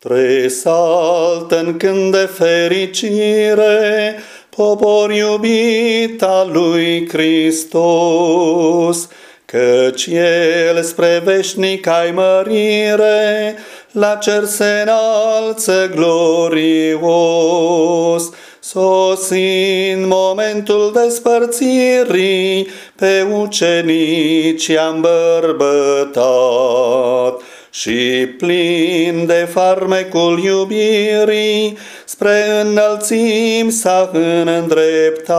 Tresalt în cânt de fericire, popor iubit al lui Hristos, căci El spre veșnic ai mărire, la cer se înalță glorios, sosind momentul despărțirii, pe ucenici am bărbătat și plin de farmecul iubirii, spre înălțim s-a îndreptat.